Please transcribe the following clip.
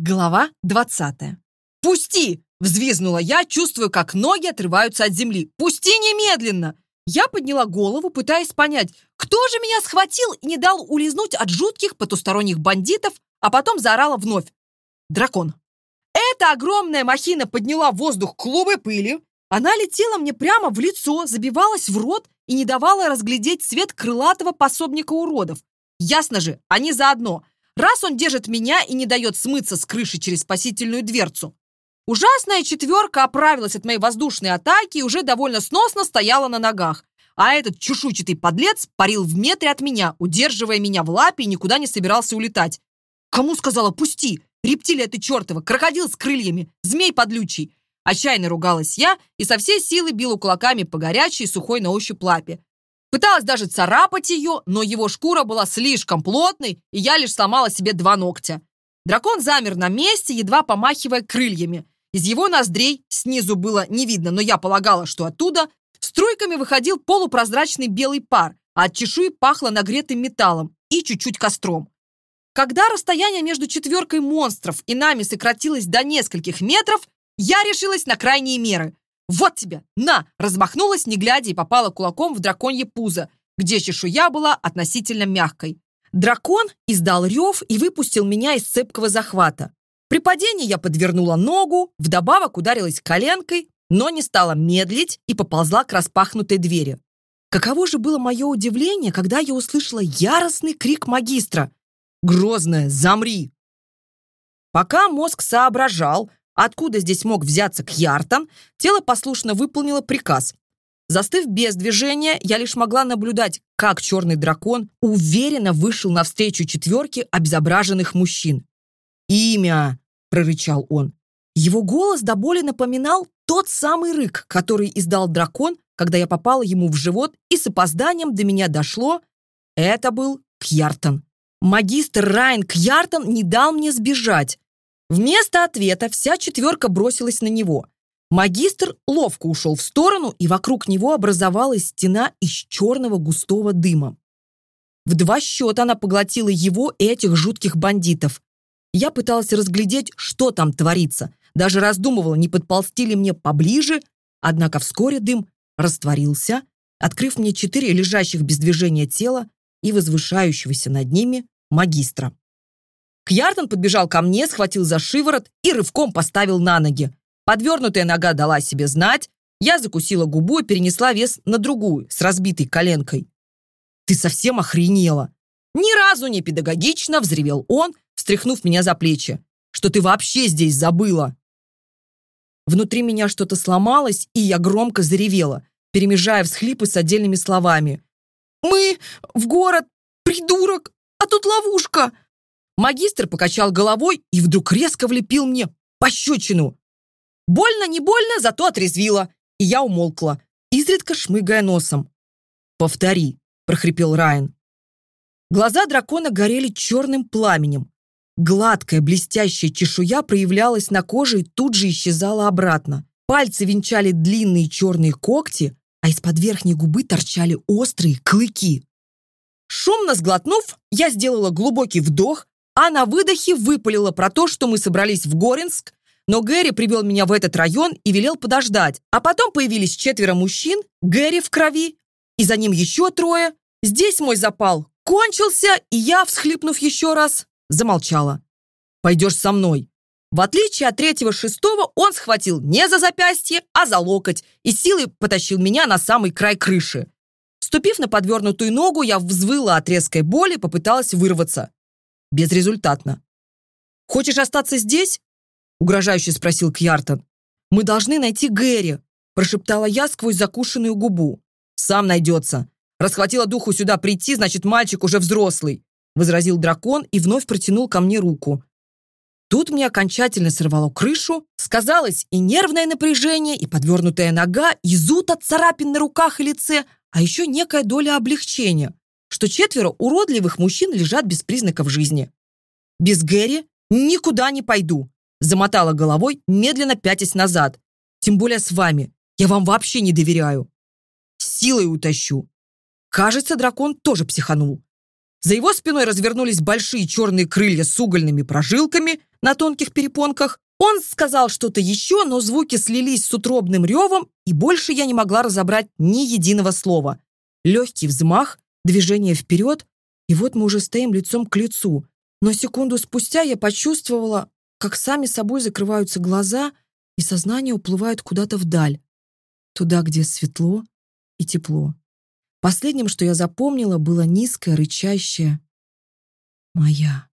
Глава 20. «Пусти!» – взвизнула я, чувствую, как ноги отрываются от земли. «Пусти немедленно!» Я подняла голову, пытаясь понять, кто же меня схватил и не дал улизнуть от жутких потусторонних бандитов, а потом заорала вновь. «Дракон!» Эта огромная махина подняла в воздух клубы пыли. Она летела мне прямо в лицо, забивалась в рот и не давала разглядеть цвет крылатого пособника уродов. Ясно же, они заодно – Раз он держит меня и не дает смыться с крыши через спасительную дверцу. Ужасная четверка оправилась от моей воздушной атаки и уже довольно сносно стояла на ногах. А этот чешуйчатый подлец парил в метре от меня, удерживая меня в лапе и никуда не собирался улетать. Кому сказала «пусти»? Рептилия ты чертова, крокодил с крыльями, змей подлючий. Отчаянно ругалась я и со всей силы била кулаками по горячей сухой на ощупь лапе. Пыталась даже царапать ее, но его шкура была слишком плотной, и я лишь сломала себе два ногтя. Дракон замер на месте, едва помахивая крыльями. Из его ноздрей снизу было не видно, но я полагала, что оттуда струйками выходил полупрозрачный белый пар, а от чешуи пахло нагретым металлом и чуть-чуть костром. Когда расстояние между четверкой монстров и нами сократилось до нескольких метров, я решилась на крайние меры. «Вот тебе! На!» Размахнулась, не глядя, и попала кулаком в драконье пузо, где чешуя была относительно мягкой. Дракон издал рев и выпустил меня из цепкого захвата. При падении я подвернула ногу, вдобавок ударилась коленкой, но не стала медлить и поползла к распахнутой двери. Каково же было мое удивление, когда я услышала яростный крик магистра. «Грозная, замри!» Пока мозг соображал, Откуда здесь мог взяться Кьяртан? тело послушно выполнило приказ. Застыв без движения, я лишь могла наблюдать, как черный дракон уверенно вышел навстречу четверке обезображенных мужчин. «Имя!» — прорычал он. Его голос до боли напоминал тот самый рык, который издал дракон, когда я попала ему в живот, и с опозданием до меня дошло. Это был Кьяртан, Магистр Райан Кьяртан не дал мне сбежать. Вместо ответа вся четверка бросилась на него. Магистр ловко ушел в сторону, и вокруг него образовалась стена из черного густого дыма. В два счета она поглотила его и этих жутких бандитов. Я пыталась разглядеть, что там творится. Даже раздумывала, не подползти ли мне поближе. Однако вскоре дым растворился, открыв мне четыре лежащих без движения тела и возвышающегося над ними магистра. Кьяртон подбежал ко мне, схватил за шиворот и рывком поставил на ноги. Подвернутая нога дала себе знать. Я закусила губу и перенесла вес на другую, с разбитой коленкой. «Ты совсем охренела!» «Ни разу не педагогично!» – взревел он, встряхнув меня за плечи. «Что ты вообще здесь забыла?» Внутри меня что-то сломалось, и я громко заревела, перемежая всхлипы с отдельными словами. «Мы в город, придурок, а тут ловушка!» Магистр покачал головой и вдруг резко влепил мне пощечину. Больно, не больно, зато отрезвило. И я умолкла, изредка шмыгая носом. «Повтори», — прохрипел Райан. Глаза дракона горели черным пламенем. Гладкая, блестящая чешуя проявлялась на коже и тут же исчезала обратно. Пальцы венчали длинные черные когти, а из-под верхней губы торчали острые клыки. Шумно сглотнув, я сделала глубокий вдох а на выдохе выпалила про то, что мы собрались в Горинск, но Гэри привел меня в этот район и велел подождать. А потом появились четверо мужчин, Гэри в крови, и за ним еще трое. Здесь мой запал кончился, и я, всхлипнув еще раз, замолчала. «Пойдешь со мной». В отличие от третьего-шестого, он схватил не за запястье, а за локоть и силой потащил меня на самый край крыши. Ступив на подвернутую ногу, я взвыла от резкой боли попыталась вырваться. Безрезультатно. «Хочешь остаться здесь?» — угрожающе спросил Кьяртон. «Мы должны найти Гэри», — прошептала я сквозь закушенную губу. «Сам найдется. Расхватила духу сюда прийти, значит, мальчик уже взрослый», — возразил дракон и вновь протянул ко мне руку. Тут мне окончательно сорвало крышу, сказалось и нервное напряжение, и подвернутая нога, и зуд от царапин на руках и лице, а еще некая доля облегчения что четверо уродливых мужчин лежат без признаков жизни. Без Гэри никуда не пойду. Замотала головой, медленно пятясь назад. Тем более с вами. Я вам вообще не доверяю. Силой утащу. Кажется, дракон тоже психанул. За его спиной развернулись большие черные крылья с угольными прожилками на тонких перепонках. Он сказал что-то еще, но звуки слились с утробным ревом, и больше я не могла разобрать ни единого слова. Легкий взмах, движение вперед, и вот мы уже стоим лицом к лицу. Но секунду спустя я почувствовала, как сами собой закрываются глаза, и сознание уплывает куда-то вдаль, туда, где светло и тепло. Последним, что я запомнила, было низкое, рычащее «Моя».